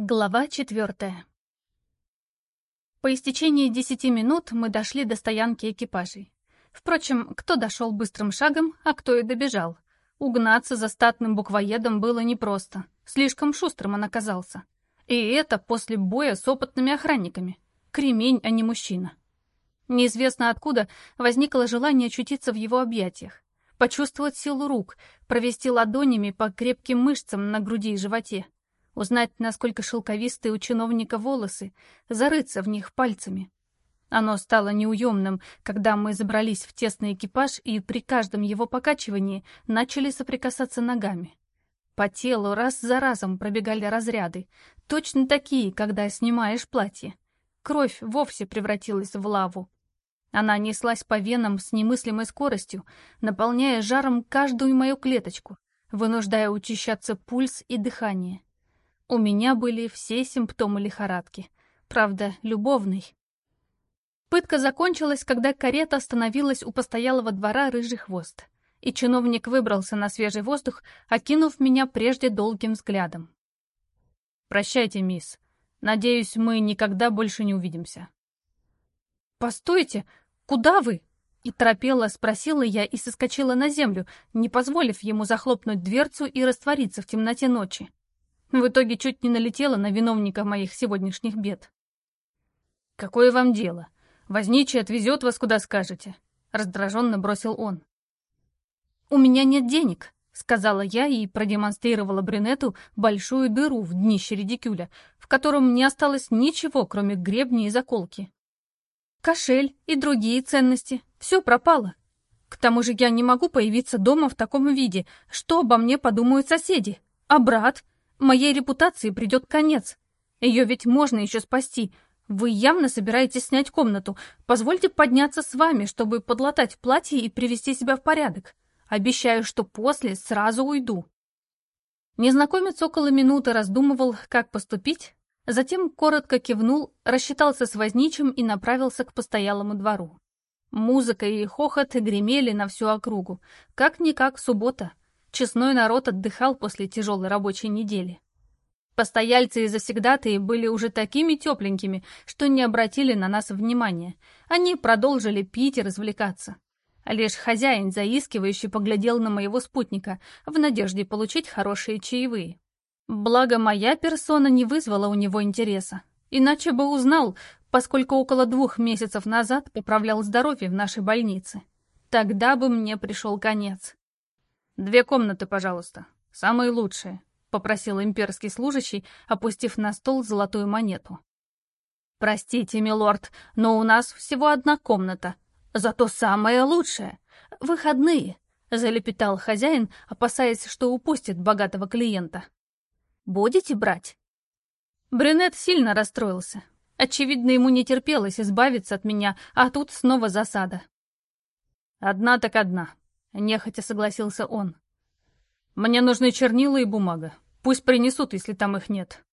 Глава четвертая По истечении десяти минут мы дошли до стоянки экипажей. Впрочем, кто дошел быстрым шагом, а кто и добежал. Угнаться за статным буквоедом было непросто. Слишком шустрым он оказался. И это после боя с опытными охранниками. Кремень, а не мужчина. Неизвестно откуда возникло желание очутиться в его объятиях. Почувствовать силу рук, провести ладонями по крепким мышцам на груди и животе узнать, насколько шелковистые у чиновника волосы, зарыться в них пальцами. Оно стало неуемным, когда мы забрались в тесный экипаж и при каждом его покачивании начали соприкасаться ногами. По телу раз за разом пробегали разряды, точно такие, когда снимаешь платье. Кровь вовсе превратилась в лаву. Она неслась по венам с немыслимой скоростью, наполняя жаром каждую мою клеточку, вынуждая учащаться пульс и дыхание. У меня были все симптомы лихорадки. Правда, любовной. Пытка закончилась, когда карета остановилась у постоялого двора «Рыжий хвост», и чиновник выбрался на свежий воздух, окинув меня прежде долгим взглядом. «Прощайте, мисс. Надеюсь, мы никогда больше не увидимся». «Постойте! Куда вы?» И торопела спросила я и соскочила на землю, не позволив ему захлопнуть дверцу и раствориться в темноте ночи. В итоге чуть не налетела на виновника моих сегодняшних бед. «Какое вам дело? Возничий отвезет вас, куда скажете», — раздраженно бросил он. «У меня нет денег», — сказала я и продемонстрировала брюнету большую дыру в днище редикюля, в котором не осталось ничего, кроме гребни и заколки. Кошель и другие ценности. Все пропало. К тому же я не могу появиться дома в таком виде. Что обо мне подумают соседи? А брат? Моей репутации придет конец. Ее ведь можно еще спасти. Вы явно собираетесь снять комнату. Позвольте подняться с вами, чтобы подлатать платье и привести себя в порядок. Обещаю, что после сразу уйду». Незнакомец около минуты раздумывал, как поступить, затем коротко кивнул, рассчитался с возничим и направился к постоялому двору. Музыка и хохот гремели на всю округу. Как-никак суббота. Честной народ отдыхал после тяжелой рабочей недели. Постояльцы и завсегдатые были уже такими тепленькими, что не обратили на нас внимания. Они продолжили пить и развлекаться. Лишь хозяин заискивающий поглядел на моего спутника в надежде получить хорошие чаевые. Благо, моя персона не вызвала у него интереса. Иначе бы узнал, поскольку около двух месяцев назад поправлял здоровье в нашей больнице. Тогда бы мне пришел конец. «Две комнаты, пожалуйста. Самые лучшие», — попросил имперский служащий, опустив на стол золотую монету. «Простите, милорд, но у нас всего одна комната. Зато самая лучшая. Выходные», — залепетал хозяин, опасаясь, что упустит богатого клиента. «Будете брать?» Брюнет сильно расстроился. Очевидно, ему не терпелось избавиться от меня, а тут снова засада. «Одна так одна», — нехотя согласился он. «Мне нужны чернила и бумага. Пусть принесут, если там их нет».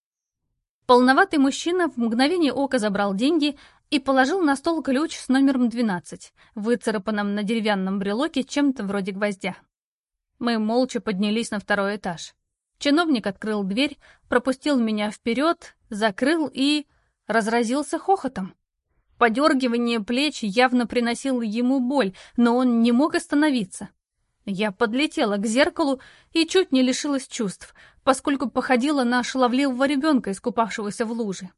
Полноватый мужчина в мгновение ока забрал деньги и положил на стол ключ с номером 12, выцарапанным на деревянном брелоке чем-то вроде гвоздя. Мы молча поднялись на второй этаж. Чиновник открыл дверь, пропустил меня вперед, закрыл и... разразился хохотом. Подергивание плеч явно приносило ему боль, но он не мог остановиться. Я подлетела к зеркалу и чуть не лишилась чувств, поскольку походила на шаловливого ребенка, искупавшегося в луже.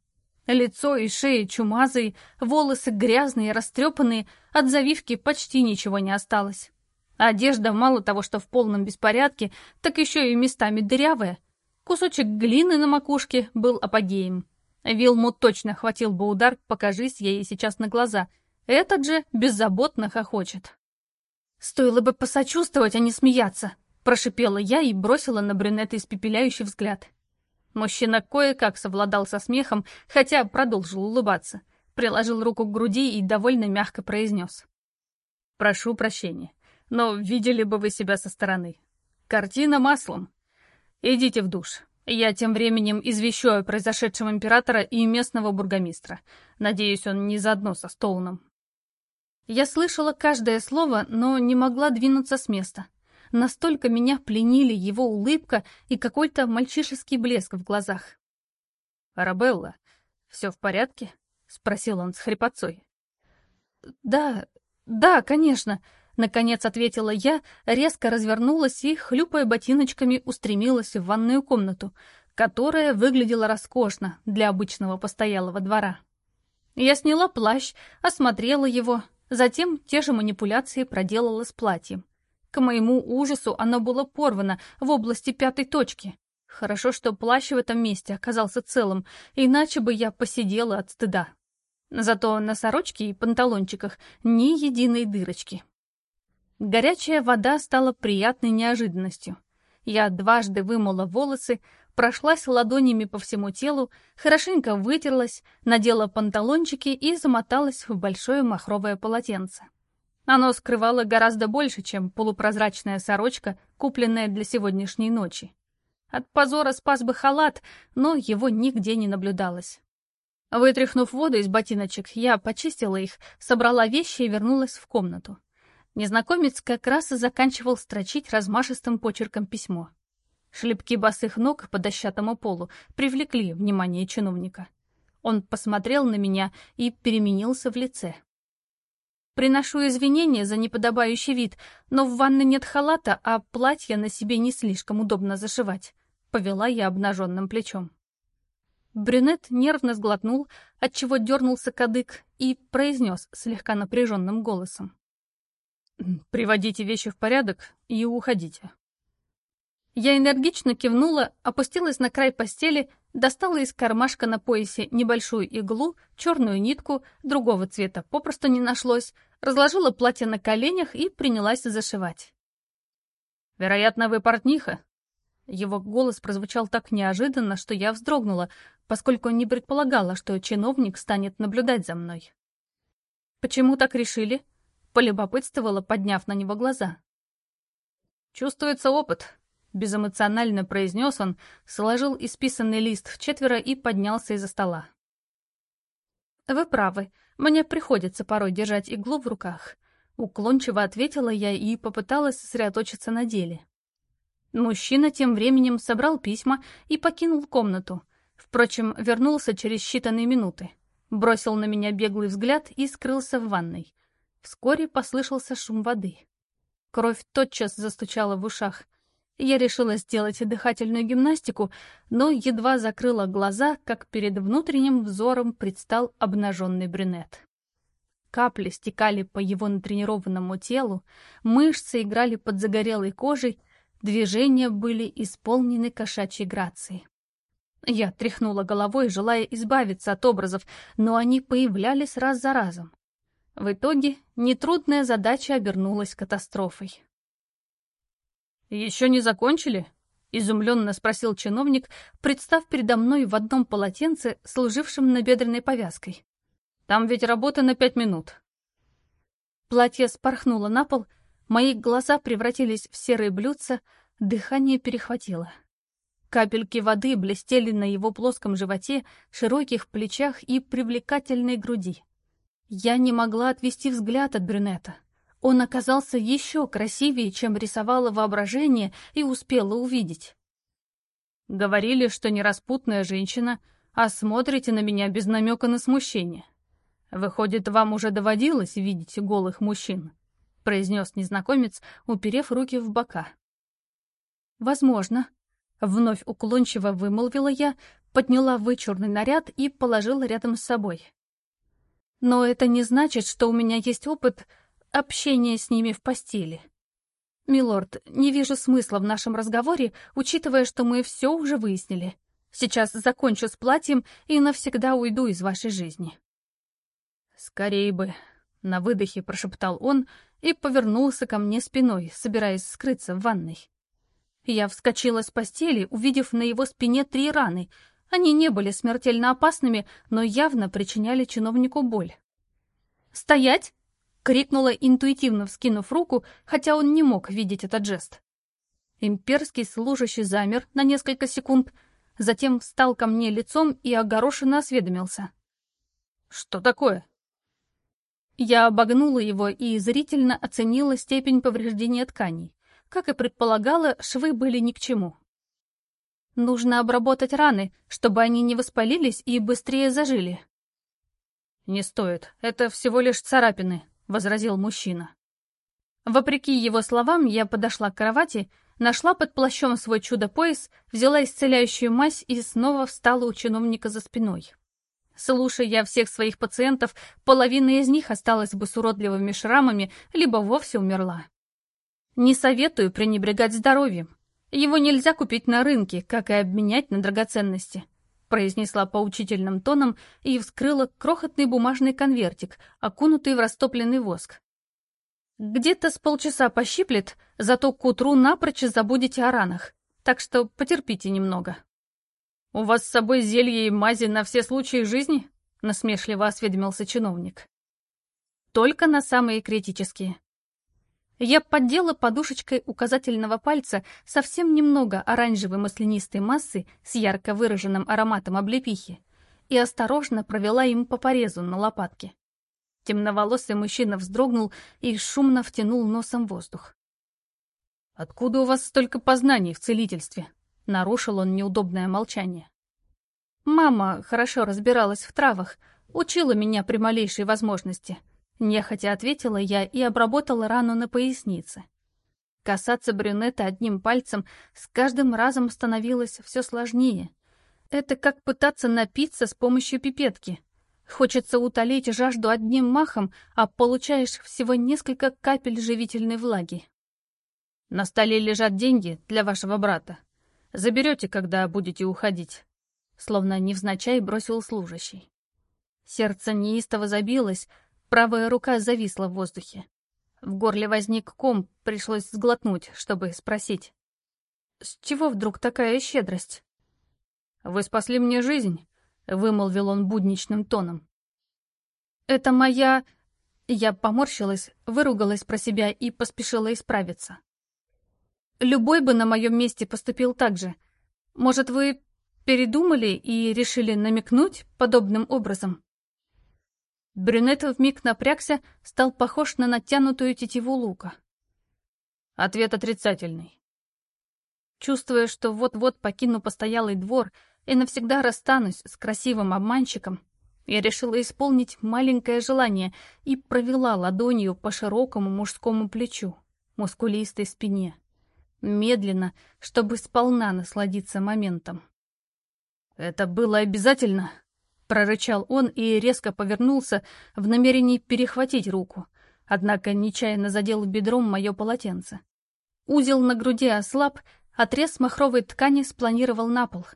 Лицо и шея чумазые, волосы грязные, растрепанные, от завивки почти ничего не осталось. Одежда мало того, что в полном беспорядке, так еще и местами дырявая. Кусочек глины на макушке был апогеем. Вилму точно хватил бы удар, покажись ей сейчас на глаза. Этот же беззаботно хохочет. «Стоило бы посочувствовать, а не смеяться», — прошипела я и бросила на брюнета испепеляющий взгляд. Мужчина кое-как совладал со смехом, хотя продолжил улыбаться. Приложил руку к груди и довольно мягко произнес. «Прошу прощения, но видели бы вы себя со стороны. Картина маслом. Идите в душ, я тем временем извещу о произошедшем императора и местного бургомистра. Надеюсь, он не заодно со Стоуном. Я слышала каждое слово, но не могла двинуться с места. Настолько меня пленили его улыбка и какой-то мальчишеский блеск в глазах. «Арабелла, все в порядке?» — спросил он с хрипотцой. «Да, да, конечно», — наконец ответила я, резко развернулась и, хлюпая ботиночками, устремилась в ванную комнату, которая выглядела роскошно для обычного постоялого двора. Я сняла плащ, осмотрела его, затем те же манипуляции проделала с платьем. К моему ужасу оно было порвано в области пятой точки. Хорошо, что плащ в этом месте оказался целым, иначе бы я посидела от стыда. Зато на сорочке и панталончиках ни единой дырочки. Горячая вода стала приятной неожиданностью. Я дважды вымыла волосы, прошлась ладонями по всему телу, хорошенько вытерлась, надела панталончики и замоталась в большое махровое полотенце. Оно скрывало гораздо больше, чем полупрозрачная сорочка, купленная для сегодняшней ночи. От позора спас бы халат, но его нигде не наблюдалось. Вытряхнув воду из ботиночек, я почистила их, собрала вещи и вернулась в комнату. Незнакомец как раз и заканчивал строчить размашистым почерком письмо. Шлепки босых ног по дощатому полу привлекли внимание чиновника. Он посмотрел на меня и переменился в лице. Приношу извинения за неподобающий вид, но в ванной нет халата, а платье на себе не слишком удобно зашивать. Повела я обнаженным плечом. Брюнет нервно сглотнул, отчего дернулся кадык и произнес слегка напряженным голосом. «Приводите вещи в порядок и уходите. Я энергично кивнула, опустилась на край постели, достала из кармашка на поясе небольшую иглу, черную нитку, другого цвета попросту не нашлось, разложила платье на коленях и принялась зашивать. «Вероятно, вы портниха?» Его голос прозвучал так неожиданно, что я вздрогнула, поскольку не предполагала, что чиновник станет наблюдать за мной. «Почему так решили?» — полюбопытствовала, подняв на него глаза. «Чувствуется опыт», Безэмоционально произнес он, сложил исписанный лист в четверо и поднялся из-за стола. «Вы правы, мне приходится порой держать иглу в руках», — уклончиво ответила я и попыталась сосредоточиться на деле. Мужчина тем временем собрал письма и покинул комнату. Впрочем, вернулся через считанные минуты. Бросил на меня беглый взгляд и скрылся в ванной. Вскоре послышался шум воды. Кровь тотчас застучала в ушах — я решила сделать дыхательную гимнастику, но едва закрыла глаза, как перед внутренним взором предстал обнаженный брюнет. Капли стекали по его натренированному телу, мышцы играли под загорелой кожей, движения были исполнены кошачьей грацией. Я тряхнула головой, желая избавиться от образов, но они появлялись раз за разом. В итоге нетрудная задача обернулась катастрофой. «Еще не закончили?» — изумленно спросил чиновник, представ передо мной в одном полотенце, служившем набедренной повязкой. «Там ведь работа на пять минут». Платье спорхнуло на пол, мои глаза превратились в серые блюдца, дыхание перехватило. Капельки воды блестели на его плоском животе, широких плечах и привлекательной груди. Я не могла отвести взгляд от брюнета. Он оказался еще красивее, чем рисовало воображение и успела увидеть. Говорили, что не распутная женщина, а смотрите на меня без намека на смущение. Выходит, вам уже доводилось видеть голых мужчин? произнес незнакомец, уперев руки в бока. Возможно. Вновь уклончиво вымолвила я, подняла вычурный наряд и положила рядом с собой. Но это не значит, что у меня есть опыт общение с ними в постели. Милорд, не вижу смысла в нашем разговоре, учитывая, что мы все уже выяснили. Сейчас закончу с платьем и навсегда уйду из вашей жизни. Скорее бы, на выдохе прошептал он и повернулся ко мне спиной, собираясь скрыться в ванной. Я вскочила с постели, увидев на его спине три раны. Они не были смертельно опасными, но явно причиняли чиновнику боль. «Стоять!» крикнула, интуитивно вскинув руку, хотя он не мог видеть этот жест. Имперский служащий замер на несколько секунд, затем встал ко мне лицом и огорошенно осведомился. «Что такое?» Я обогнула его и зрительно оценила степень повреждения тканей. Как и предполагала, швы были ни к чему. Нужно обработать раны, чтобы они не воспалились и быстрее зажили. «Не стоит, это всего лишь царапины», — возразил мужчина. Вопреки его словам, я подошла к кровати, нашла под плащом свой чудо-пояс, взяла исцеляющую мазь и снова встала у чиновника за спиной. Слушая я всех своих пациентов, половина из них осталась бы с уродливыми шрамами, либо вовсе умерла. Не советую пренебрегать здоровьем. Его нельзя купить на рынке, как и обменять на драгоценности», — произнесла поучительным тоном и вскрыла крохотный бумажный конвертик, окунутый в растопленный воск. «Где-то с полчаса пощиплет, зато к утру напрочь забудете о ранах, так что потерпите немного». «У вас с собой зелье и мази на все случаи жизни?» — насмешливо осведомился чиновник. «Только на самые критические. Я поддела подушечкой указательного пальца совсем немного оранжевой маслянистой массы с ярко выраженным ароматом облепихи и осторожно провела им по порезу на лопатке. Темноволосый мужчина вздрогнул и шумно втянул носом воздух. «Откуда у вас столько познаний в целительстве?» — нарушил он неудобное молчание. «Мама хорошо разбиралась в травах, учила меня при малейшей возможности», Нехотя ответила я и обработала рану на пояснице. Касаться брюнета одним пальцем с каждым разом становилось все сложнее. Это как пытаться напиться с помощью пипетки. Хочется утолить жажду одним махом, а получаешь всего несколько капель живительной влаги. На столе лежат деньги для вашего брата. Заберете, когда будете уходить. Словно невзначай бросил служащий. Сердце неистово забилось, Правая рука зависла в воздухе. В горле возник ком, пришлось сглотнуть, чтобы спросить. «С чего вдруг такая щедрость?» «Вы спасли мне жизнь», — вымолвил он будничным тоном. «Это моя...» Я поморщилась, выругалась про себя и поспешила исправиться. «Любой бы на моем месте поступил так же. Может, вы передумали и решили намекнуть подобным образом?» Брюнет вмиг напрягся, стал похож на натянутую тетиву лука. Ответ отрицательный. Чувствуя, что вот-вот покину постоялый двор и навсегда расстанусь с красивым обманщиком, я решила исполнить маленькое желание и провела ладонью по широкому мужскому плечу, мускулистой спине. Медленно, чтобы сполна насладиться моментом. «Это было обязательно?» Прорычал он и резко повернулся в намерении перехватить руку, однако нечаянно задел бедром мое полотенце. Узел на груди ослаб, отрез махровой ткани спланировал на пол.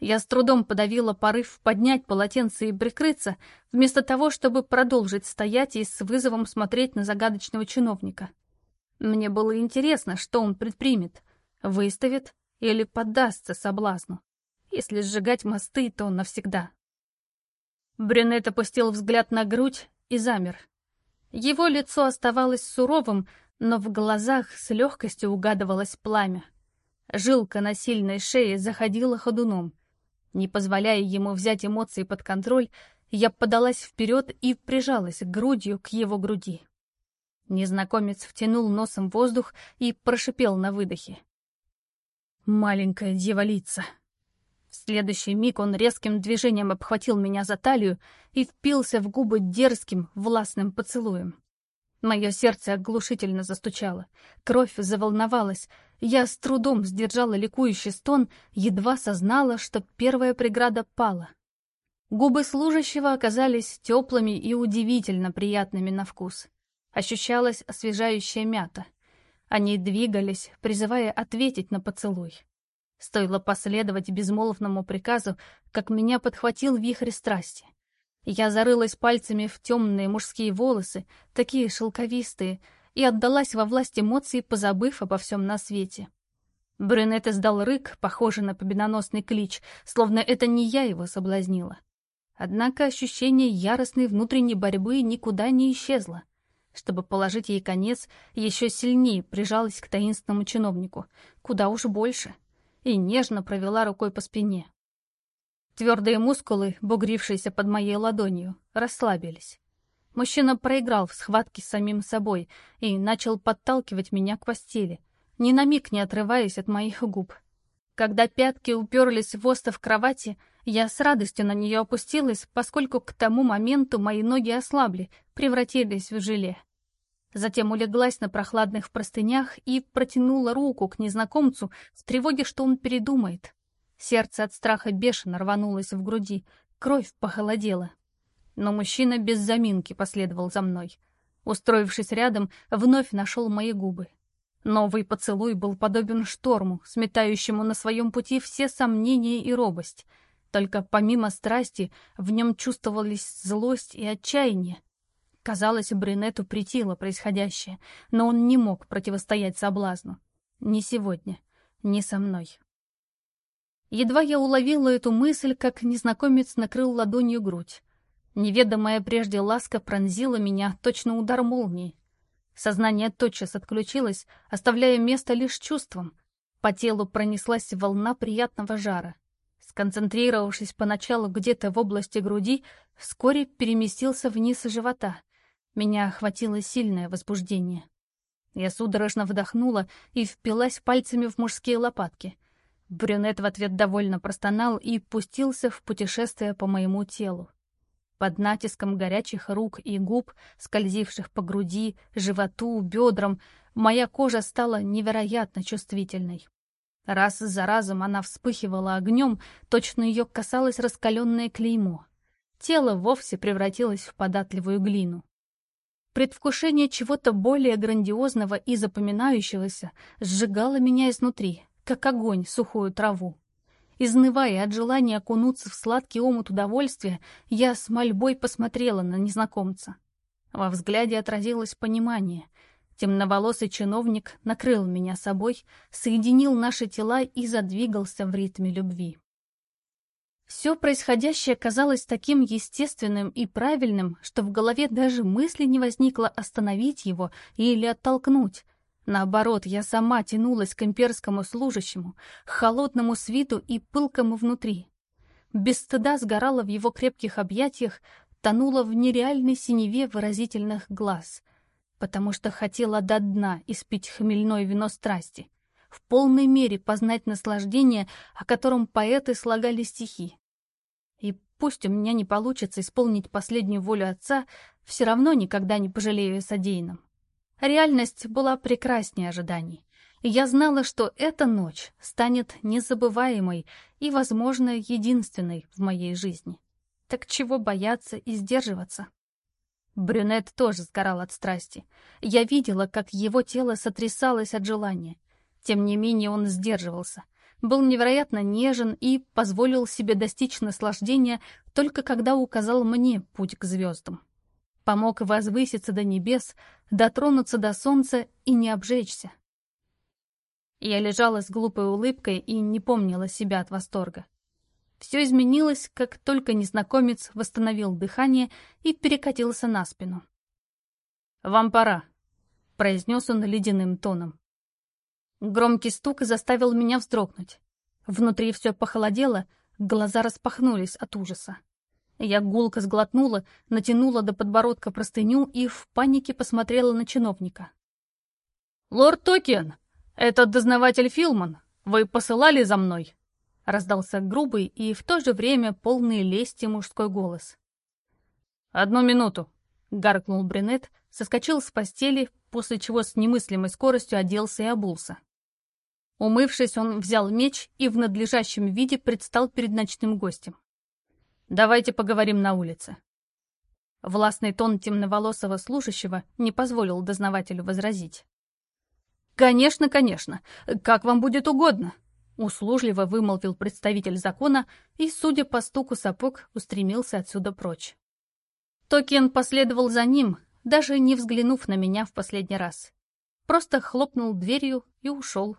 Я с трудом подавила порыв поднять полотенце и прикрыться, вместо того, чтобы продолжить стоять и с вызовом смотреть на загадочного чиновника. Мне было интересно, что он предпримет. Выставит или поддастся соблазну. Если сжигать мосты, то навсегда. Брюнет опустил взгляд на грудь и замер. Его лицо оставалось суровым, но в глазах с легкостью угадывалось пламя. Жилка на сильной шее заходила ходуном. Не позволяя ему взять эмоции под контроль, я подалась вперед и прижалась грудью к его груди. Незнакомец втянул носом воздух и прошипел на выдохе. «Маленькая дьяволица!» Следующий миг он резким движением обхватил меня за талию и впился в губы дерзким, властным поцелуем. Мое сердце оглушительно застучало, кровь заволновалась, я с трудом сдержала ликующий стон, едва сознала, что первая преграда пала. Губы служащего оказались теплыми и удивительно приятными на вкус. Ощущалась освежающая мята. Они двигались, призывая ответить на поцелуй. Стоило последовать безмолвному приказу, как меня подхватил вихрь страсти. Я зарылась пальцами в темные мужские волосы, такие шелковистые, и отдалась во власть эмоций, позабыв обо всем на свете. Брюнет издал рык, похожий на победоносный клич, словно это не я его соблазнила. Однако ощущение яростной внутренней борьбы никуда не исчезло. Чтобы положить ей конец, еще сильнее прижалась к таинственному чиновнику. Куда уж больше — и нежно провела рукой по спине. Твердые мускулы, бугрившиеся под моей ладонью, расслабились. Мужчина проиграл в схватке с самим собой и начал подталкивать меня к постели, ни на миг не отрываясь от моих губ. Когда пятки уперлись в остов кровати, я с радостью на нее опустилась, поскольку к тому моменту мои ноги ослабли, превратились в желе. Затем улеглась на прохладных простынях и протянула руку к незнакомцу в тревоге, что он передумает. Сердце от страха бешено рванулось в груди, кровь похолодела. Но мужчина без заминки последовал за мной. Устроившись рядом, вновь нашел мои губы. Новый поцелуй был подобен шторму, сметающему на своем пути все сомнения и робость. Только помимо страсти в нем чувствовались злость и отчаяние. Казалось, Брюнету притило происходящее, но он не мог противостоять соблазну. Ни сегодня, ни со мной. Едва я уловила эту мысль, как незнакомец накрыл ладонью грудь. Неведомая прежде ласка пронзила меня, точно удар молнии. Сознание тотчас отключилось, оставляя место лишь чувствам. По телу пронеслась волна приятного жара. Сконцентрировавшись поначалу где-то в области груди, вскоре переместился вниз живота. Меня охватило сильное возбуждение. Я судорожно вдохнула и впилась пальцами в мужские лопатки. Брюнет в ответ довольно простонал и пустился в путешествие по моему телу. Под натиском горячих рук и губ, скользивших по груди, животу, бедрам, моя кожа стала невероятно чувствительной. Раз за разом она вспыхивала огнем, точно ее касалось раскаленное клеймо. Тело вовсе превратилось в податливую глину. Предвкушение чего-то более грандиозного и запоминающегося сжигало меня изнутри, как огонь сухую траву. Изнывая от желания окунуться в сладкий омут удовольствия, я с мольбой посмотрела на незнакомца. Во взгляде отразилось понимание. Темноволосый чиновник накрыл меня собой, соединил наши тела и задвигался в ритме любви. Все происходящее казалось таким естественным и правильным, что в голове даже мысли не возникло остановить его или оттолкнуть, Наоборот, я сама тянулась к имперскому служащему, холодному свиту и пылкому внутри. Без стыда сгорала в его крепких объятиях, тонула в нереальной синеве выразительных глаз, потому что хотела до дна испить хмельное вино страсти, в полной мере познать наслаждение, о котором поэты слагали стихи. И пусть у меня не получится исполнить последнюю волю отца, все равно никогда не пожалею о содеянном. Реальность была прекраснее ожиданий. я знала, что эта ночь станет незабываемой и, возможно, единственной в моей жизни. Так чего бояться и сдерживаться? Брюнет тоже сгорал от страсти. Я видела, как его тело сотрясалось от желания. Тем не менее он сдерживался. Был невероятно нежен и позволил себе достичь наслаждения только когда указал мне путь к звездам помог возвыситься до небес, дотронуться до солнца и не обжечься. Я лежала с глупой улыбкой и не помнила себя от восторга. Все изменилось, как только незнакомец восстановил дыхание и перекатился на спину. «Вам пора», — произнес он ледяным тоном. Громкий стук заставил меня вздрогнуть. Внутри все похолодело, глаза распахнулись от ужаса. Я гулко сглотнула, натянула до подбородка простыню и в панике посмотрела на чиновника. «Лорд Токен, это дознаватель Филман. Вы посылали за мной?» Раздался грубый и в то же время полный лести мужской голос. «Одну минуту», — гаркнул Брюнет, соскочил с постели, после чего с немыслимой скоростью оделся и обулся. Умывшись, он взял меч и в надлежащем виде предстал перед ночным гостем. Давайте поговорим на улице». Властный тон темноволосого служащего не позволил дознавателю возразить. «Конечно, конечно. Как вам будет угодно», — услужливо вымолвил представитель закона и, судя по стуку сапог, устремился отсюда прочь. Токен последовал за ним, даже не взглянув на меня в последний раз. Просто хлопнул дверью и ушел.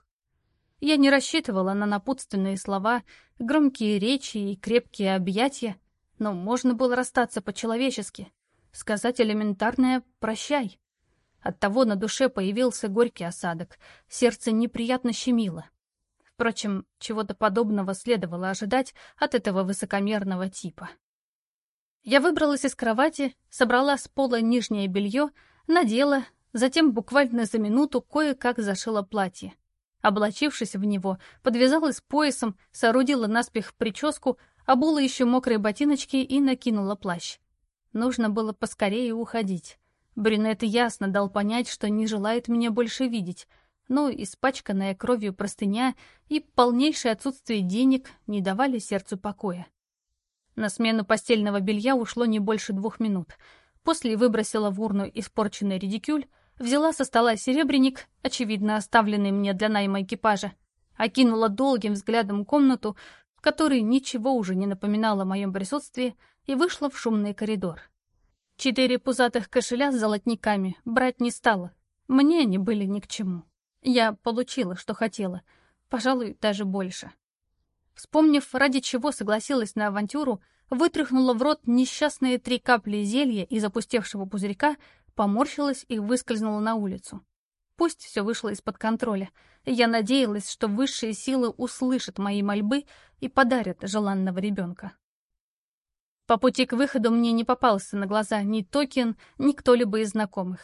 Я не рассчитывала на напутственные слова, громкие речи и крепкие объятия, но можно было расстаться по-человечески, сказать элементарное «прощай». Оттого на душе появился горький осадок, сердце неприятно щемило. Впрочем, чего-то подобного следовало ожидать от этого высокомерного типа. Я выбралась из кровати, собрала с пола нижнее белье, надела, затем буквально за минуту кое-как зашила платье. Облачившись в него, подвязалась поясом, соорудила наспех прическу, обула еще мокрые ботиночки и накинула плащ. Нужно было поскорее уходить. Брюнет ясно дал понять, что не желает меня больше видеть, но испачканная кровью простыня и полнейшее отсутствие денег не давали сердцу покоя. На смену постельного белья ушло не больше двух минут. После выбросила в урну испорченный редикюль, взяла со стола серебряник, очевидно оставленный мне для найма экипажа, окинула долгим взглядом комнату, в которой ничего уже не напоминало о моем присутствии, и вышла в шумный коридор. Четыре пузатых кошеля с золотниками брать не стала. Мне они были ни к чему. Я получила, что хотела. Пожалуй, даже больше. Вспомнив, ради чего согласилась на авантюру, вытряхнула в рот несчастные три капли зелья из опустевшего пузырька, поморщилась и выскользнула на улицу. Пусть все вышло из-под контроля. Я надеялась, что высшие силы услышат мои мольбы и подарят желанного ребенка. По пути к выходу мне не попался на глаза ни Токин, ни кто-либо из знакомых.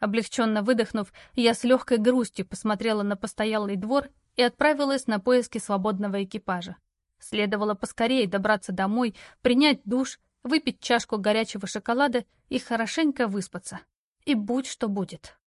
Облегченно выдохнув, я с легкой грустью посмотрела на постоялый двор и отправилась на поиски свободного экипажа. Следовало поскорее добраться домой, принять душ, выпить чашку горячего шоколада и хорошенько выспаться. И будь что будет.